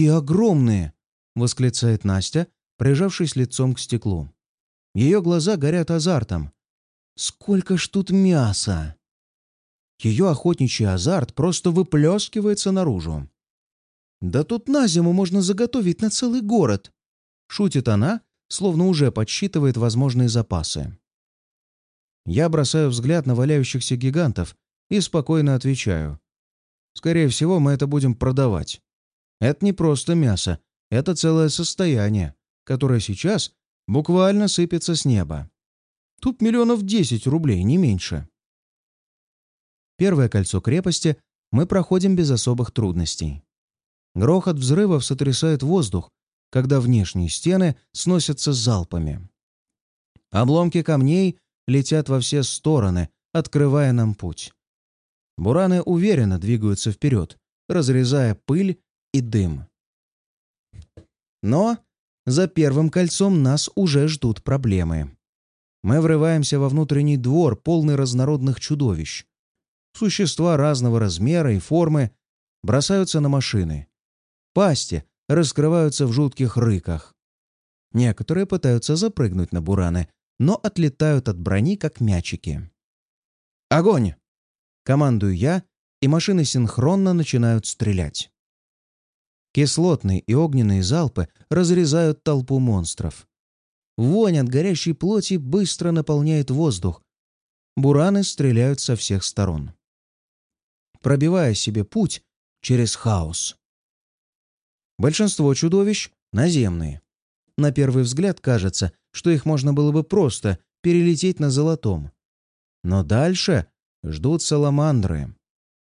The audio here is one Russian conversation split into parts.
«Какие огромные!» — восклицает Настя, прижавшись лицом к стеклу. Ее глаза горят азартом. «Сколько ж тут мяса!» Ее охотничий азарт просто выплескивается наружу. «Да тут на зиму можно заготовить на целый город!» — шутит она, словно уже подсчитывает возможные запасы. Я бросаю взгляд на валяющихся гигантов и спокойно отвечаю. Скорее всего, мы это будем продавать. Это не просто мясо, это целое состояние, которое сейчас буквально сыпется с неба. Тут миллионов десять рублей, не меньше. Первое кольцо крепости мы проходим без особых трудностей. Грохот взрывов сотрясает воздух, когда внешние стены сносятся залпами. Обломки камней летят во все стороны, открывая нам путь. Бураны уверенно двигаются вперед, разрезая пыль и дым. Но за первым кольцом нас уже ждут проблемы. Мы врываемся во внутренний двор, полный разнородных чудовищ. Существа разного размера и формы бросаются на машины. Пасти раскрываются в жутких рыках. Некоторые пытаются запрыгнуть на бураны, но отлетают от брони, как мячики. «Огонь!» — командую я, и машины синхронно начинают стрелять. Кислотные и огненные залпы разрезают толпу монстров. Вонь от горящей плоти быстро наполняет воздух. Бураны стреляют со всех сторон, пробивая себе путь через хаос. Большинство чудовищ наземные. На первый взгляд кажется, что их можно было бы просто перелететь на золотом. Но дальше ждут саламандры,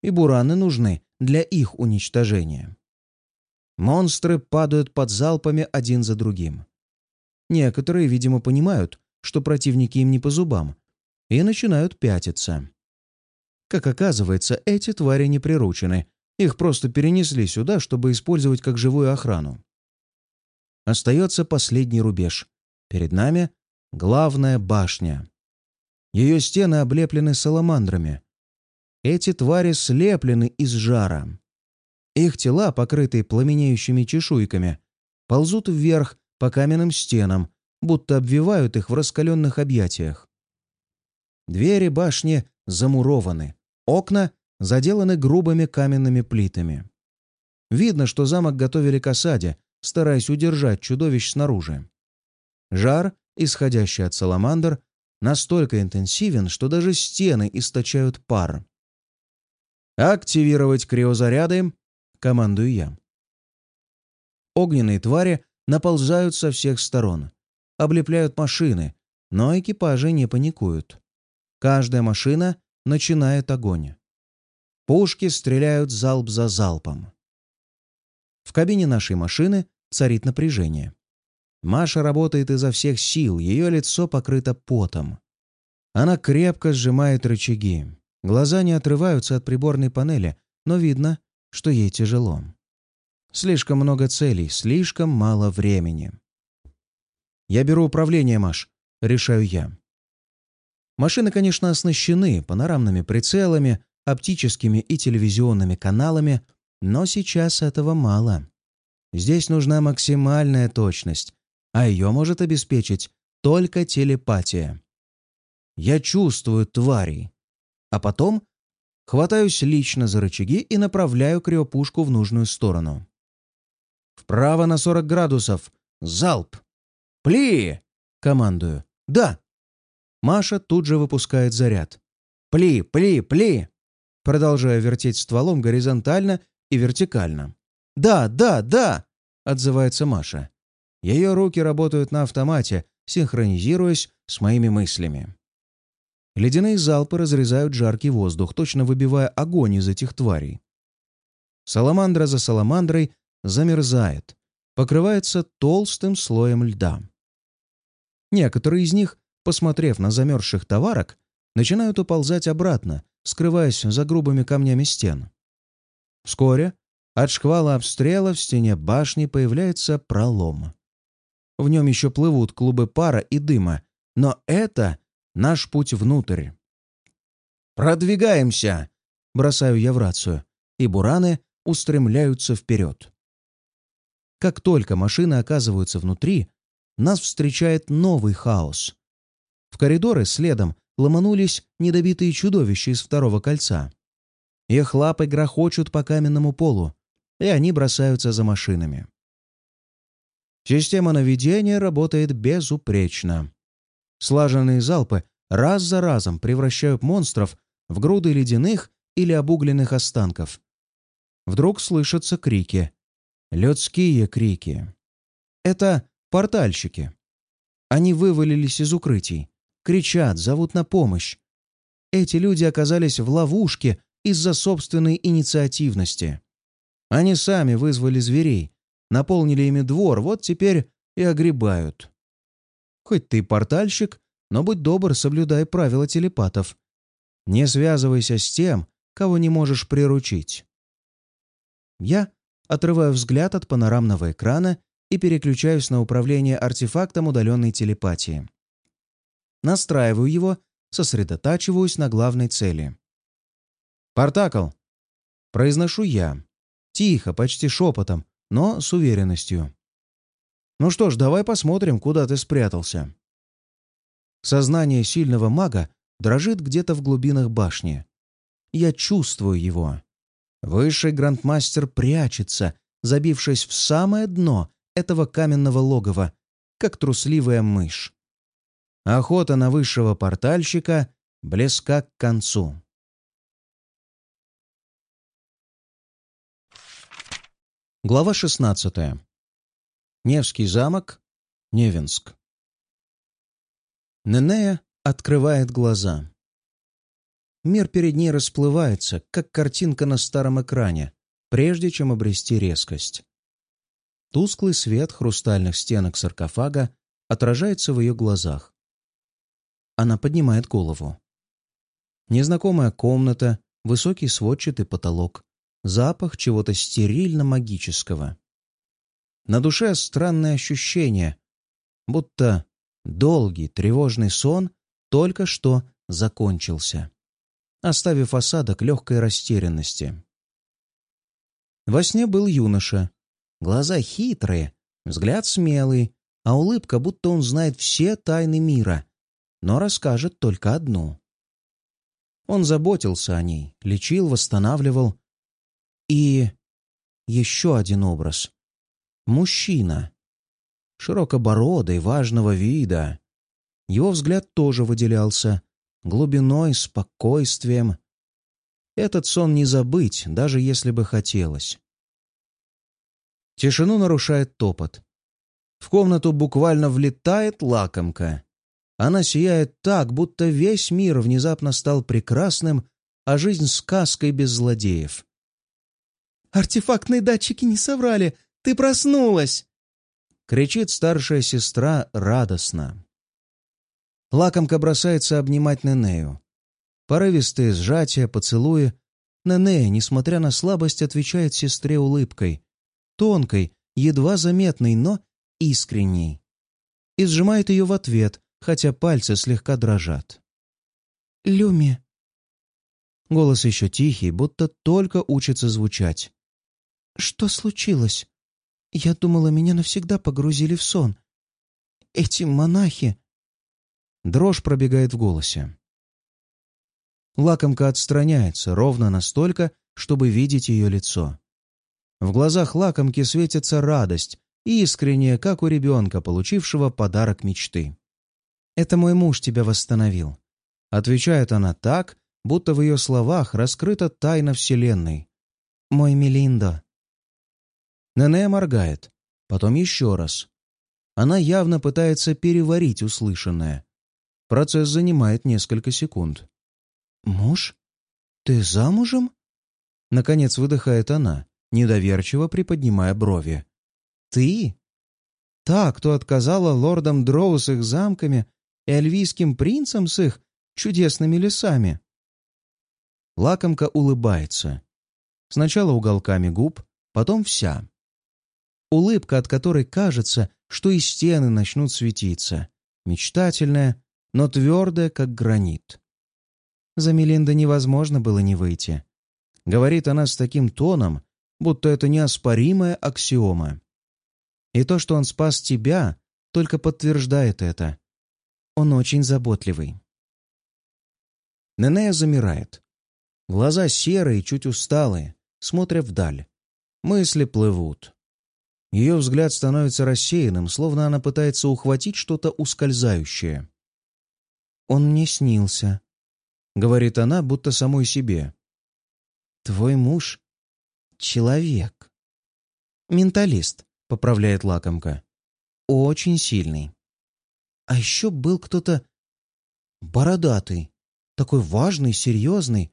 и бураны нужны для их уничтожения. Монстры падают под залпами один за другим. Некоторые, видимо, понимают, что противники им не по зубам, и начинают пятиться. Как оказывается, эти твари не приручены их просто перенесли сюда, чтобы использовать как живую охрану. Остается последний рубеж. Перед нами главная башня. Ее стены облеплены саламандрами. Эти твари слеплены из жара. Их тела, покрытые пламенеющими чешуйками, ползут вверх по каменным стенам, будто обвивают их в раскаленных объятиях. Двери башни замурованы, окна заделаны грубыми каменными плитами. Видно, что замок готовили к осаде, стараясь удержать чудовищ снаружи. Жар, исходящий от саламандр, настолько интенсивен, что даже стены источают пар. «Активировать криозаряды!» — командую я. Огненные твари наползают со всех сторон, облепляют машины, но экипажи не паникуют. Каждая машина начинает огонь. Пушки стреляют залп за залпом. В кабине нашей машины царит напряжение. Маша работает изо всех сил, ее лицо покрыто потом. Она крепко сжимает рычаги. Глаза не отрываются от приборной панели, но видно, что ей тяжело. Слишком много целей, слишком мало времени. «Я беру управление, Маш», — решаю я. Машины, конечно, оснащены панорамными прицелами, оптическими и телевизионными каналами, но сейчас этого мало. Здесь нужна максимальная точность, а ее может обеспечить только телепатия. Я чувствую тварей, а потом хватаюсь лично за рычаги и направляю криопушку в нужную сторону. «Вправо на 40 градусов! Залп! Пли!» — командую. «Да!» Маша тут же выпускает заряд. «Пли! Пли! Пли!» продолжая вертеть стволом горизонтально и вертикально. «Да, да, да!» — отзывается Маша. Ее руки работают на автомате, синхронизируясь с моими мыслями. Ледяные залпы разрезают жаркий воздух, точно выбивая огонь из этих тварей. Саламандра за саламандрой замерзает, покрывается толстым слоем льда. Некоторые из них, посмотрев на замерзших товарок, начинают уползать обратно, скрываясь за грубыми камнями стен. Вскоре от шквала обстрела в стене башни появляется пролом. В нем еще плывут клубы пара и дыма, но это наш путь внутрь. «Продвигаемся!» — бросаю я в рацию, и бураны устремляются вперед. Как только машины оказываются внутри, нас встречает новый хаос. В коридоры следом ломанулись недобитые чудовища из второго кольца. Их лапы грохочут по каменному полу, и они бросаются за машинами. Система наведения работает безупречно. Слаженные залпы раз за разом превращают монстров в груды ледяных или обугленных останков. Вдруг слышатся крики. Людские крики. Это портальщики. Они вывалились из укрытий, кричат, зовут на помощь. Эти люди оказались в ловушке из-за собственной инициативности. Они сами вызвали зверей, наполнили ими двор, вот теперь и огребают. Хоть ты портальщик, но будь добр, соблюдай правила телепатов. Не связывайся с тем, кого не можешь приручить. Я отрываю взгляд от панорамного экрана и переключаюсь на управление артефактом удаленной телепатии. Настраиваю его, сосредотачиваюсь на главной цели. «Портакл!» Произношу я. Тихо, почти шепотом, но с уверенностью. «Ну что ж, давай посмотрим, куда ты спрятался». Сознание сильного мага дрожит где-то в глубинах башни. Я чувствую его. Высший грандмастер прячется, забившись в самое дно этого каменного логова, как трусливая мышь. Охота на высшего портальщика близка к концу. Глава 16. Невский замок, Невинск. Ненея открывает глаза. Мир перед ней расплывается, как картинка на старом экране, прежде чем обрести резкость. Тусклый свет хрустальных стенок саркофага отражается в ее глазах. Она поднимает голову. Незнакомая комната, высокий сводчатый потолок, запах чего-то стерильно-магического. На душе странное ощущение, будто долгий тревожный сон только что закончился, оставив осадок легкой растерянности. Во сне был юноша. Глаза хитрые, взгляд смелый, а улыбка, будто он знает все тайны мира, но расскажет только одну. Он заботился о ней, лечил, восстанавливал, и еще один образ. Мужчина. Широкобородый, важного вида. Его взгляд тоже выделялся. Глубиной, спокойствием. Этот сон не забыть, даже если бы хотелось. Тишину нарушает топот. В комнату буквально влетает лакомка. Она сияет так, будто весь мир внезапно стал прекрасным, а жизнь сказкой без злодеев. Артефактные датчики не соврали! Ты проснулась!» Кричит старшая сестра радостно. Лакомка бросается обнимать Ненею. Порывистые сжатия, поцелуи. Ненея, несмотря на слабость, отвечает сестре улыбкой. Тонкой, едва заметной, но искренней. И сжимает ее в ответ, хотя пальцы слегка дрожат. «Люми». Голос еще тихий, будто только учится звучать. «Что случилось? Я думала, меня навсегда погрузили в сон. Эти монахи...» Дрожь пробегает в голосе. Лакомка отстраняется ровно настолько, чтобы видеть ее лицо. В глазах лакомки светится радость, искренняя, как у ребенка, получившего подарок мечты. «Это мой муж тебя восстановил», — отвечает она так, будто в ее словах раскрыта тайна Вселенной. «Мой Мелиндо, Нене моргает, потом еще раз. Она явно пытается переварить услышанное. Процесс занимает несколько секунд. «Муж? Ты замужем?» Наконец выдыхает она, недоверчиво приподнимая брови. «Ты? Та, кто отказала лордам Дроу с их замками и альвийским принцам с их чудесными лесами?» Лакомка улыбается. Сначала уголками губ, потом вся улыбка, от которой кажется, что и стены начнут светиться, мечтательная, но твердая, как гранит. За Мелинда невозможно было не выйти. Говорит она с таким тоном, будто это неоспоримая аксиома. И то, что он спас тебя, только подтверждает это. Он очень заботливый. Ненея замирает. Глаза серые, чуть усталые, смотрят вдаль. Мысли плывут. Ее взгляд становится рассеянным, словно она пытается ухватить что-то ускользающее. «Он мне снился», — говорит она, будто самой себе. «Твой муж — человек». «Менталист», — поправляет лакомка. «Очень сильный». А еще был кто-то бородатый, такой важный, серьезный.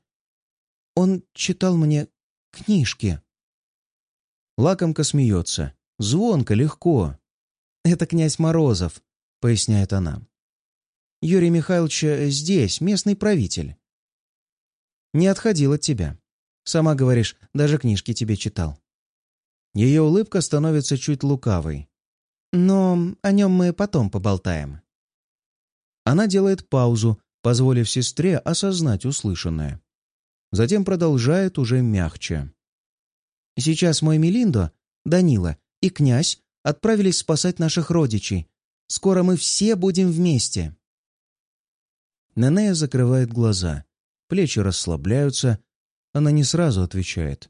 Он читал мне книжки. Лакомка смеется. Звонко, легко. «Это князь Морозов», — поясняет она. «Юрий Михайлович здесь, местный правитель. Не отходил от тебя. Сама говоришь, даже книжки тебе читал». Ее улыбка становится чуть лукавой. «Но о нем мы потом поболтаем». Она делает паузу, позволив сестре осознать услышанное. Затем продолжает уже мягче. «Сейчас мой Мелиндо, Данила и князь отправились спасать наших родичей. Скоро мы все будем вместе». Нанея закрывает глаза, плечи расслабляются, она не сразу отвечает,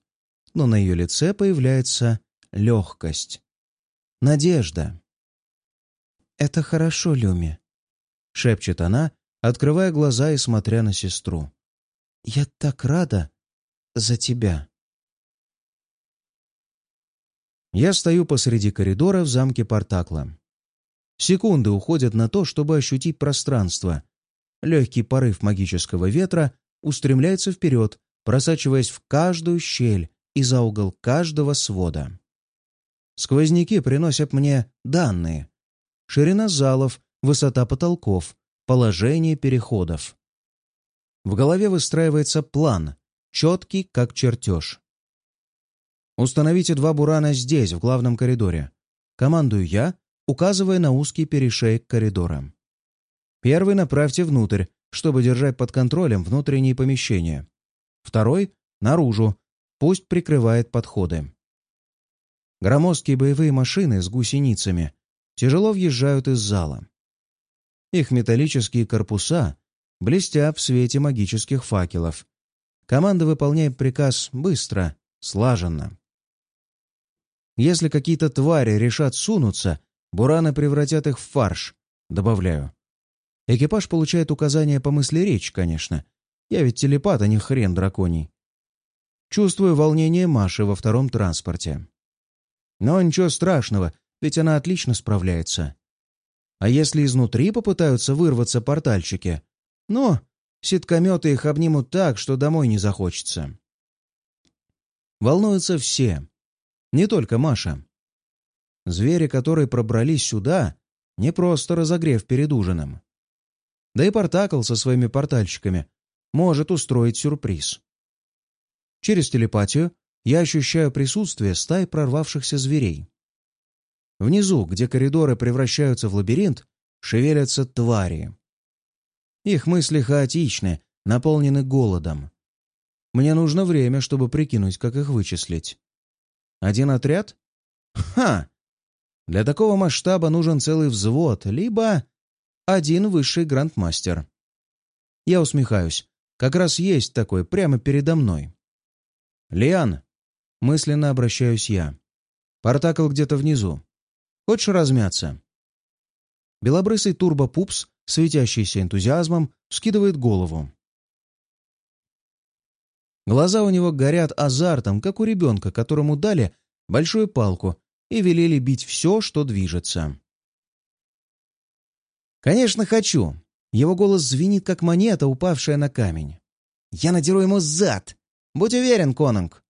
но на ее лице появляется легкость, надежда. «Это хорошо, Люми», — шепчет она, открывая глаза и смотря на сестру. «Я так рада за тебя». Я стою посреди коридора в замке Портакла. Секунды уходят на то, чтобы ощутить пространство. Легкий порыв магического ветра устремляется вперед, просачиваясь в каждую щель и за угол каждого свода. Сквозняки приносят мне данные. Ширина залов, высота потолков, положение переходов. В голове выстраивается план, четкий как чертеж. Установите два бурана здесь, в главном коридоре. Командую я, указывая на узкий перешеек коридора. Первый направьте внутрь, чтобы держать под контролем внутренние помещения. Второй — наружу, пусть прикрывает подходы. Громоздкие боевые машины с гусеницами тяжело въезжают из зала. Их металлические корпуса блестят в свете магических факелов. Команда выполняет приказ быстро, слаженно. Если какие-то твари решат сунуться, бураны превратят их в фарш, добавляю. Экипаж получает указания по мысли речь, конечно. Я ведь телепат, а не хрен драконий. Чувствую волнение Маши во втором транспорте. Но ничего страшного, ведь она отлично справляется. А если изнутри попытаются вырваться портальчики? Ну, ситкометы их обнимут так, что домой не захочется. Волнуются все. Не только Маша. Звери, которые пробрались сюда, не просто разогрев перед ужином. Да и Портакл со своими портальщиками может устроить сюрприз. Через телепатию я ощущаю присутствие стаи прорвавшихся зверей. Внизу, где коридоры превращаются в лабиринт, шевелятся твари. Их мысли хаотичны, наполнены голодом. Мне нужно время, чтобы прикинуть, как их вычислить. Один отряд? Ха! Для такого масштаба нужен целый взвод, либо один высший грандмастер. Я усмехаюсь. Как раз есть такой прямо передо мной. «Лиан!» — мысленно обращаюсь я. «Портакл где-то внизу. Хочешь размяться?» Белобрысый турбопупс, светящийся энтузиазмом, скидывает голову. Глаза у него горят азартом, как у ребенка, которому дали большую палку и велели бить все, что движется. «Конечно, хочу!» Его голос звенит, как монета, упавшая на камень. «Я надеру ему зад! Будь уверен, Конунг!»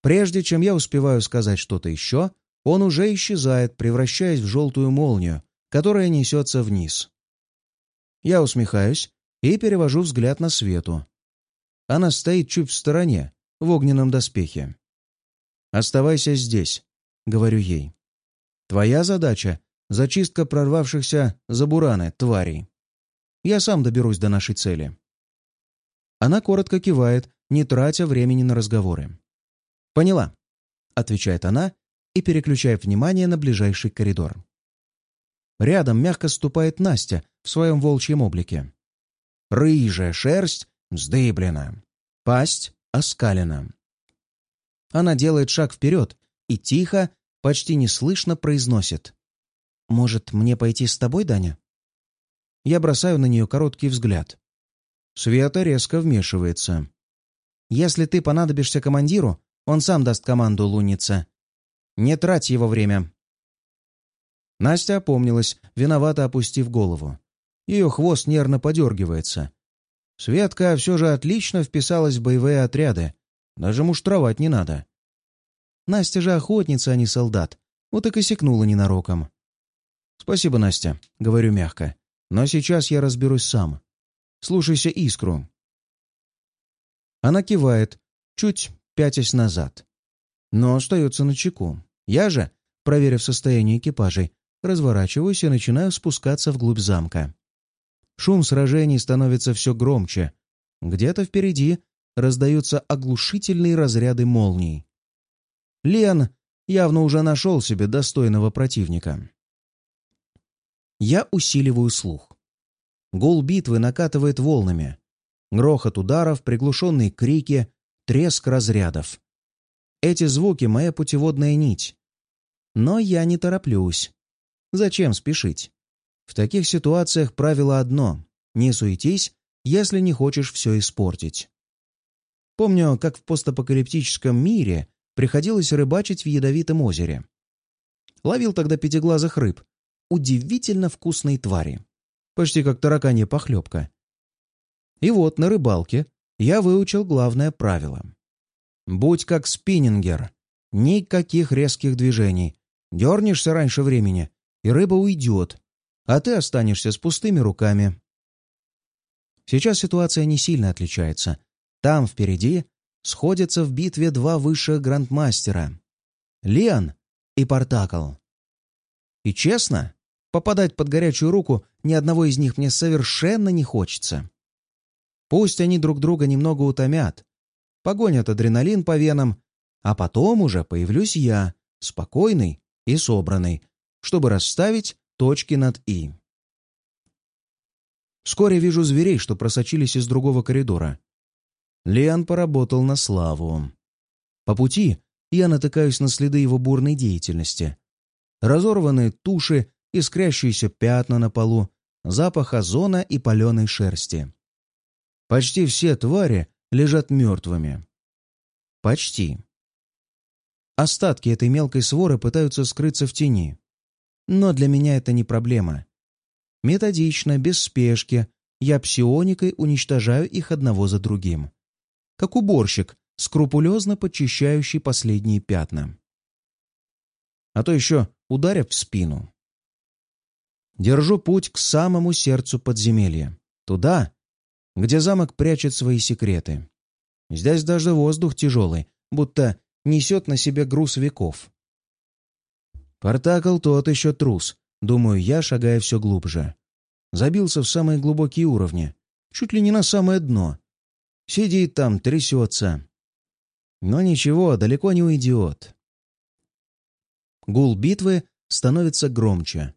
Прежде чем я успеваю сказать что-то еще, он уже исчезает, превращаясь в желтую молнию, которая несется вниз. Я усмехаюсь и перевожу взгляд на Свету. Она стоит чуть в стороне, в огненном доспехе. «Оставайся здесь», — говорю ей. «Твоя задача — зачистка прорвавшихся за бураны, тварей. Я сам доберусь до нашей цели». Она коротко кивает, не тратя времени на разговоры. «Поняла», — отвечает она и переключает внимание на ближайший коридор. Рядом мягко ступает Настя в своем волчьем облике. Рыжая шерсть вздыблена, пасть оскалена. Она делает шаг вперед и тихо, почти неслышно произносит. «Может, мне пойти с тобой, Даня?» Я бросаю на нее короткий взгляд. Света резко вмешивается. «Если ты понадобишься командиру, он сам даст команду лунница. Не трать его время». Настя опомнилась, виновато опустив голову. Ее хвост нервно подергивается. Светка все же отлично вписалась в боевые отряды. Даже муштровать не надо. Настя же охотница, а не солдат. Вот и косякнула ненароком. «Спасибо, Настя», — говорю мягко. «Но сейчас я разберусь сам. Слушайся искру». Она кивает, чуть пятясь назад. Но остается на чеку. Я же, проверив состояние экипажей, разворачиваюсь и начинаю спускаться вглубь замка. Шум сражений становится все громче. Где-то впереди раздаются оглушительные разряды молний. Лен явно уже нашел себе достойного противника. Я усиливаю слух. Гул битвы накатывает волнами. Грохот ударов, приглушенные крики, треск разрядов. Эти звуки — моя путеводная нить. Но я не тороплюсь. Зачем спешить? В таких ситуациях правило одно — не суетись, если не хочешь все испортить. Помню, как в постапокалиптическом мире приходилось рыбачить в ядовитом озере. Ловил тогда пятиглазых рыб, удивительно вкусные твари, почти как тараканья похлебка. И вот на рыбалке я выучил главное правило. Будь как спиннингер, никаких резких движений. Дернешься раньше времени, и рыба уйдет, а ты останешься с пустыми руками. Сейчас ситуация не сильно отличается. Там, впереди, сходятся в битве два высших грандмастера — Лиан и Портакл. И честно, попадать под горячую руку ни одного из них мне совершенно не хочется. Пусть они друг друга немного утомят, погонят адреналин по венам, а потом уже появлюсь я, спокойный и собранный, чтобы расставить точки над «и». Вскоре вижу зверей, что просочились из другого коридора. Лиан поработал на славу. По пути я натыкаюсь на следы его бурной деятельности. Разорванные туши, искрящиеся пятна на полу, запах озона и паленой шерсти. Почти все твари лежат мертвыми. Почти. Остатки этой мелкой своры пытаются скрыться в тени. Но для меня это не проблема. Методично, без спешки, я псионикой уничтожаю их одного за другим как уборщик, скрупулезно подчищающий последние пятна. А то еще ударят в спину. Держу путь к самому сердцу подземелья. Туда, где замок прячет свои секреты. Здесь даже воздух тяжелый, будто несет на себе груз веков. Портакл тот еще трус, думаю я, шагая все глубже. Забился в самые глубокие уровни, чуть ли не на самое дно, Сидит там, трясется. Но ничего, далеко не уйдет. Гул битвы становится громче,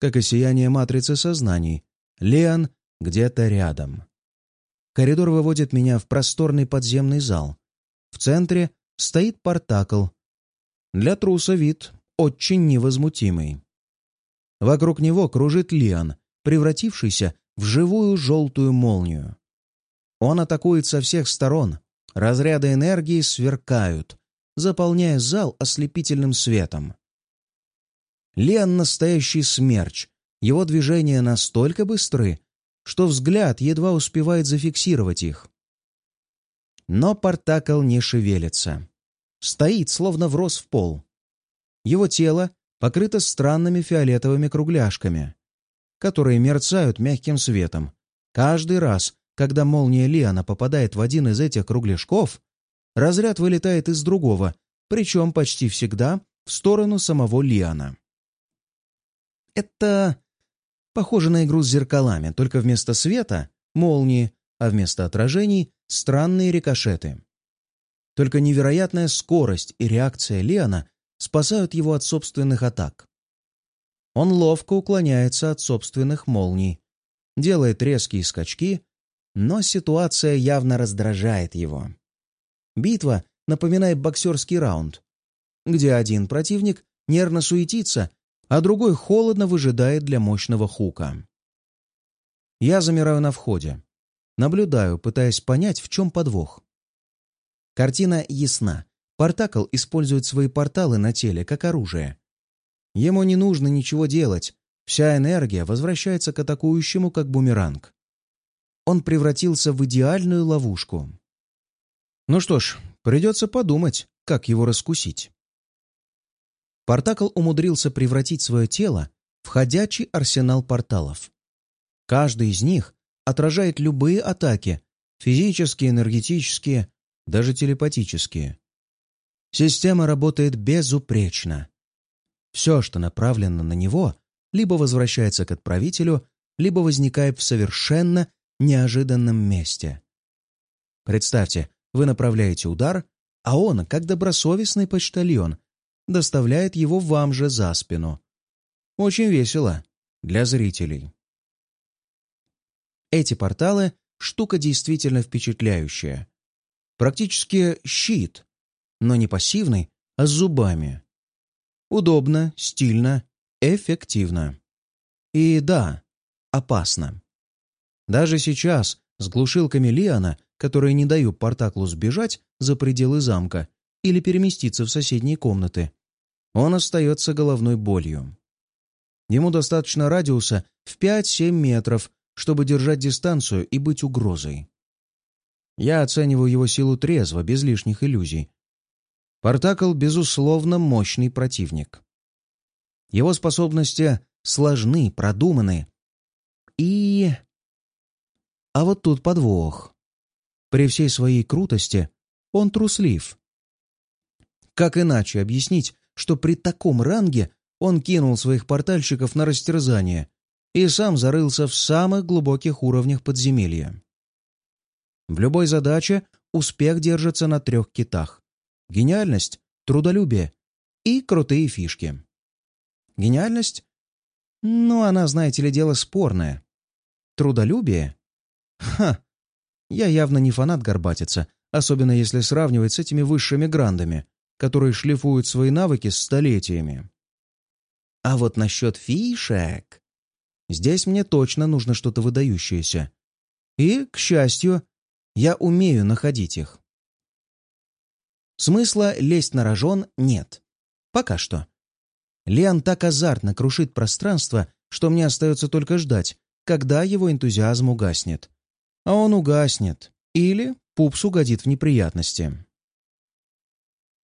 как и сияние матрицы сознаний. Леон где-то рядом. Коридор выводит меня в просторный подземный зал. В центре стоит портакл. Для труса вид очень невозмутимый. Вокруг него кружит Леон, превратившийся в живую желтую молнию. Он атакует со всех сторон. Разряды энергии сверкают, заполняя зал ослепительным светом. Лен — настоящий смерч. Его движения настолько быстры, что взгляд едва успевает зафиксировать их. Но Портакл не шевелится. Стоит, словно врос в пол. Его тело покрыто странными фиолетовыми кругляшками, которые мерцают мягким светом, каждый раз, когда молния Лиана попадает в один из этих кругляшков, разряд вылетает из другого, причем почти всегда в сторону самого Лиана. Это похоже на игру с зеркалами, только вместо света — молнии, а вместо отражений — странные рикошеты. Только невероятная скорость и реакция Лиана спасают его от собственных атак. Он ловко уклоняется от собственных молний, делает резкие скачки, но ситуация явно раздражает его. Битва напоминает боксерский раунд, где один противник нервно суетится, а другой холодно выжидает для мощного хука. Я замираю на входе. Наблюдаю, пытаясь понять, в чем подвох. Картина ясна. Портакл использует свои порталы на теле как оружие. Ему не нужно ничего делать. Вся энергия возвращается к атакующему как бумеранг. Он превратился в идеальную ловушку. Ну что ж, придется подумать, как его раскусить. Портакл умудрился превратить свое тело в ходячий арсенал порталов. Каждый из них отражает любые атаки, физические, энергетические, даже телепатические. Система работает безупречно. Все, что направлено на него, либо возвращается к отправителю, либо возникает в совершенно неожиданном месте. Представьте, вы направляете удар, а он, как добросовестный почтальон, доставляет его вам же за спину. Очень весело для зрителей. Эти порталы — штука действительно впечатляющая. Практически щит, но не пассивный, а с зубами. Удобно, стильно, эффективно. И да, опасно. Даже сейчас, с глушилками Лиана, которые не дают Портаклу сбежать за пределы замка или переместиться в соседние комнаты, он остается головной болью. Ему достаточно радиуса в 5-7 метров, чтобы держать дистанцию и быть угрозой. Я оцениваю его силу трезво, без лишних иллюзий. Портакл, безусловно, мощный противник. Его способности сложны, продуманы. И... А вот тут подвох. При всей своей крутости он труслив. Как иначе объяснить, что при таком ранге он кинул своих портальщиков на растерзание и сам зарылся в самых глубоких уровнях подземелья. В любой задаче успех держится на трех китах. Гениальность, трудолюбие и крутые фишки. Гениальность? Ну, она, знаете ли, дело спорное. Трудолюбие? Ха! Я явно не фанат горбатица, особенно если сравнивать с этими высшими грандами, которые шлифуют свои навыки столетиями. А вот насчет фишек... Здесь мне точно нужно что-то выдающееся. И, к счастью, я умею находить их. Смысла лезть на рожон нет. Пока что. Лиан так азартно крушит пространство, что мне остается только ждать, когда его энтузиазм угаснет. А он угаснет. Или пупс угодит в неприятности.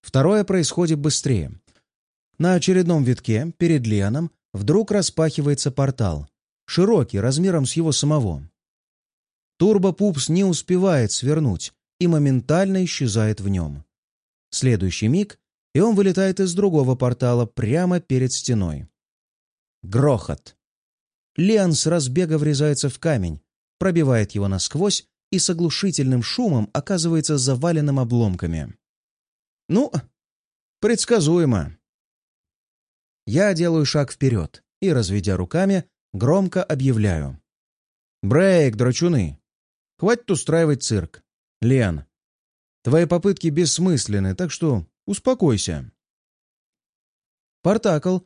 Второе происходит быстрее. На очередном витке перед Лианом вдруг распахивается портал широкий, размером с его самого. Турбопупс не успевает свернуть и моментально исчезает в нем. Следующий миг, и он вылетает из другого портала прямо перед стеной. Грохот. Лиан с разбега врезается в камень, пробивает его насквозь и с оглушительным шумом оказывается заваленным обломками. Ну, предсказуемо. Я делаю шаг вперед и, разведя руками, Громко объявляю. «Брейк, драчуны! Хватит устраивать цирк. Лен, твои попытки бессмысленны, так что успокойся». Партакл,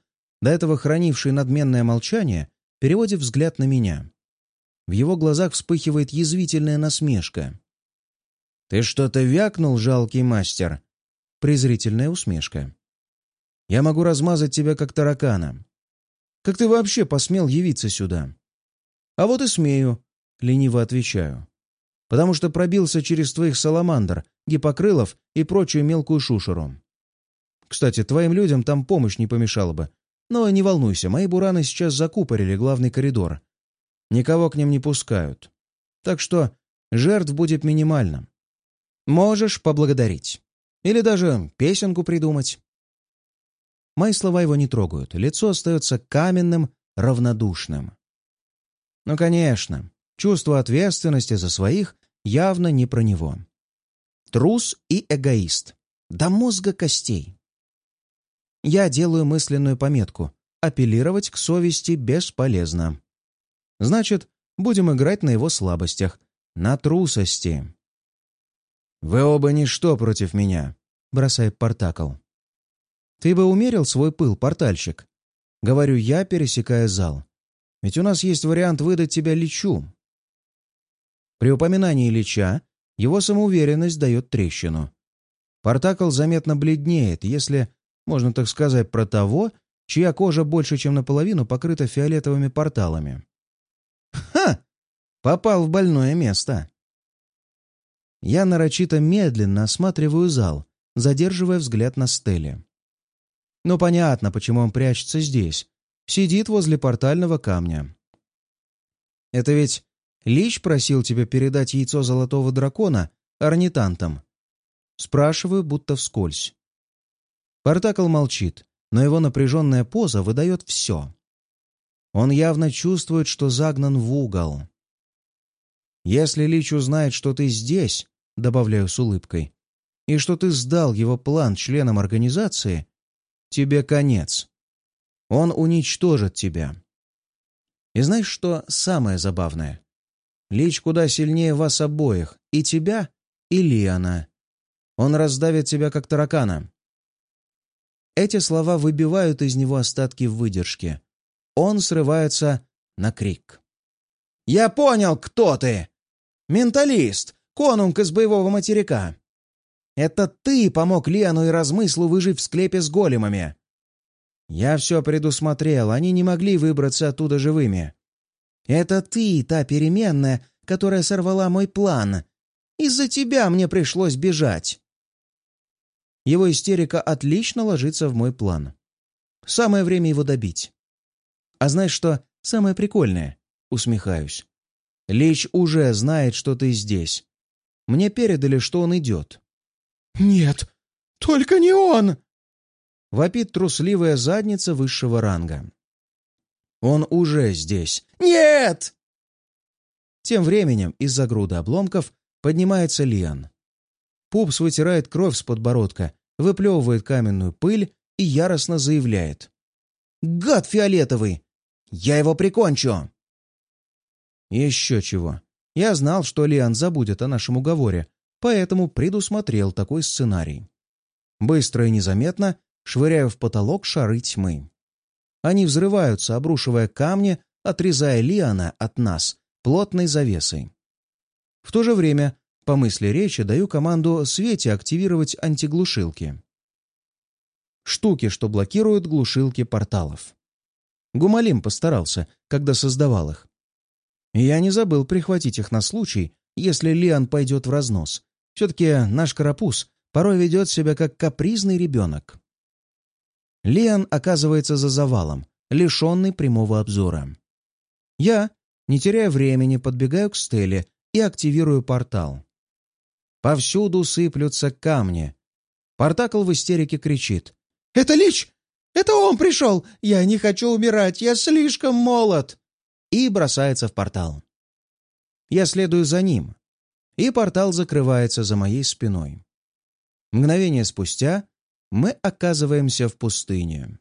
до этого хранивший надменное молчание, переводит взгляд на меня. В его глазах вспыхивает язвительная насмешка. «Ты что-то вякнул, жалкий мастер?» Презрительная усмешка. «Я могу размазать тебя, как таракана. Как ты вообще посмел явиться сюда?» «А вот и смею», — лениво отвечаю. «Потому что пробился через твоих саламандр, гипокрылов и прочую мелкую шушеру. Кстати, твоим людям там помощь не помешала бы. Но не волнуйся, мои бураны сейчас закупорили главный коридор. Никого к ним не пускают. Так что жертв будет минимально. Можешь поблагодарить. Или даже песенку придумать. Мои слова его не трогают, лицо остается каменным, равнодушным. Ну, конечно, чувство ответственности за своих явно не про него. Трус и эгоист. До мозга костей. Я делаю мысленную пометку. Апеллировать к совести бесполезно. Значит, будем играть на его слабостях, на трусости. «Вы оба ничто против меня», — бросает Портакл. «Ты бы умерил свой пыл, портальщик?» — говорю я, пересекая зал. «Ведь у нас есть вариант выдать тебя Личу». При упоминании Лича его самоуверенность дает трещину. Портакл заметно бледнеет, если, можно так сказать, про того, чья кожа больше, чем наполовину покрыта фиолетовыми порталами. «Ха! Попал в больное место!» Я нарочито медленно осматриваю зал, задерживая взгляд на Стелле. Ну, понятно, почему он прячется здесь. Сидит возле портального камня. Это ведь Лич просил тебя передать яйцо золотого дракона орнитантам. Спрашиваю, будто вскользь. Портакл молчит, но его напряженная поза выдает все. Он явно чувствует, что загнан в угол. «Если Лич узнает, что ты здесь», — добавляю с улыбкой, «и что ты сдал его план членам организации, тебе конец. Он уничтожит тебя». И знаешь, что самое забавное? Лич куда сильнее вас обоих, и тебя, и Лиана. Он раздавит тебя, как таракана. Эти слова выбивают из него остатки выдержки. Он срывается на крик. «Я понял, кто ты! Менталист! Конунг из боевого материка! Это ты помог Лену и Размыслу выжить в склепе с големами! Я все предусмотрел, они не могли выбраться оттуда живыми. Это ты, та переменная, которая сорвала мой план. Из-за тебя мне пришлось бежать. Его истерика отлично ложится в мой план. Самое время его добить. А знаешь что самое прикольное? Усмехаюсь. Лич уже знает, что ты здесь. Мне передали, что он идет. «Нет, только не он!» Вопит трусливая задница высшего ранга. Он уже здесь. «Нет!» Тем временем из-за груды обломков поднимается Лиан. Пупс вытирает кровь с подбородка выплевывает каменную пыль и яростно заявляет. «Гад фиолетовый! Я его прикончу!» Еще чего. Я знал, что Лиан забудет о нашем уговоре, поэтому предусмотрел такой сценарий. Быстро и незаметно швыряю в потолок шары тьмы. Они взрываются, обрушивая камни, отрезая Лиана от нас плотной завесой. В то же время по мысли речи даю команду Свете активировать антиглушилки. Штуки, что блокируют глушилки порталов. Гумалим постарался, когда создавал их. я не забыл прихватить их на случай, если Лиан пойдет в разнос. Все-таки наш карапуз порой ведет себя как капризный ребенок. Лиан оказывается за завалом, лишенный прямого обзора. Я, не теряя времени, подбегаю к Стелле и активирую портал. Повсюду сыплются камни. Портакл в истерике кричит. «Это Лич! Это он пришел! Я не хочу умирать! Я слишком молод!» И бросается в портал. Я следую за ним, и портал закрывается за моей спиной. Мгновение спустя мы оказываемся в пустыне.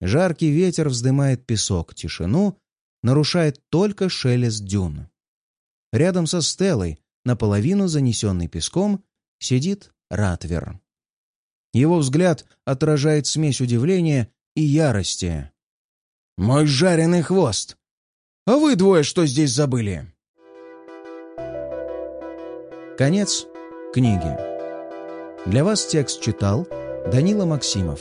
Жаркий ветер вздымает песок, тишину нарушает только шелест дюн. Рядом со Стеллой наполовину занесенный песком, сидит Ратвер. Его взгляд отражает смесь удивления и ярости. «Мой жареный хвост! А вы двое что здесь забыли?» Конец книги. Для вас текст читал Данила Максимов.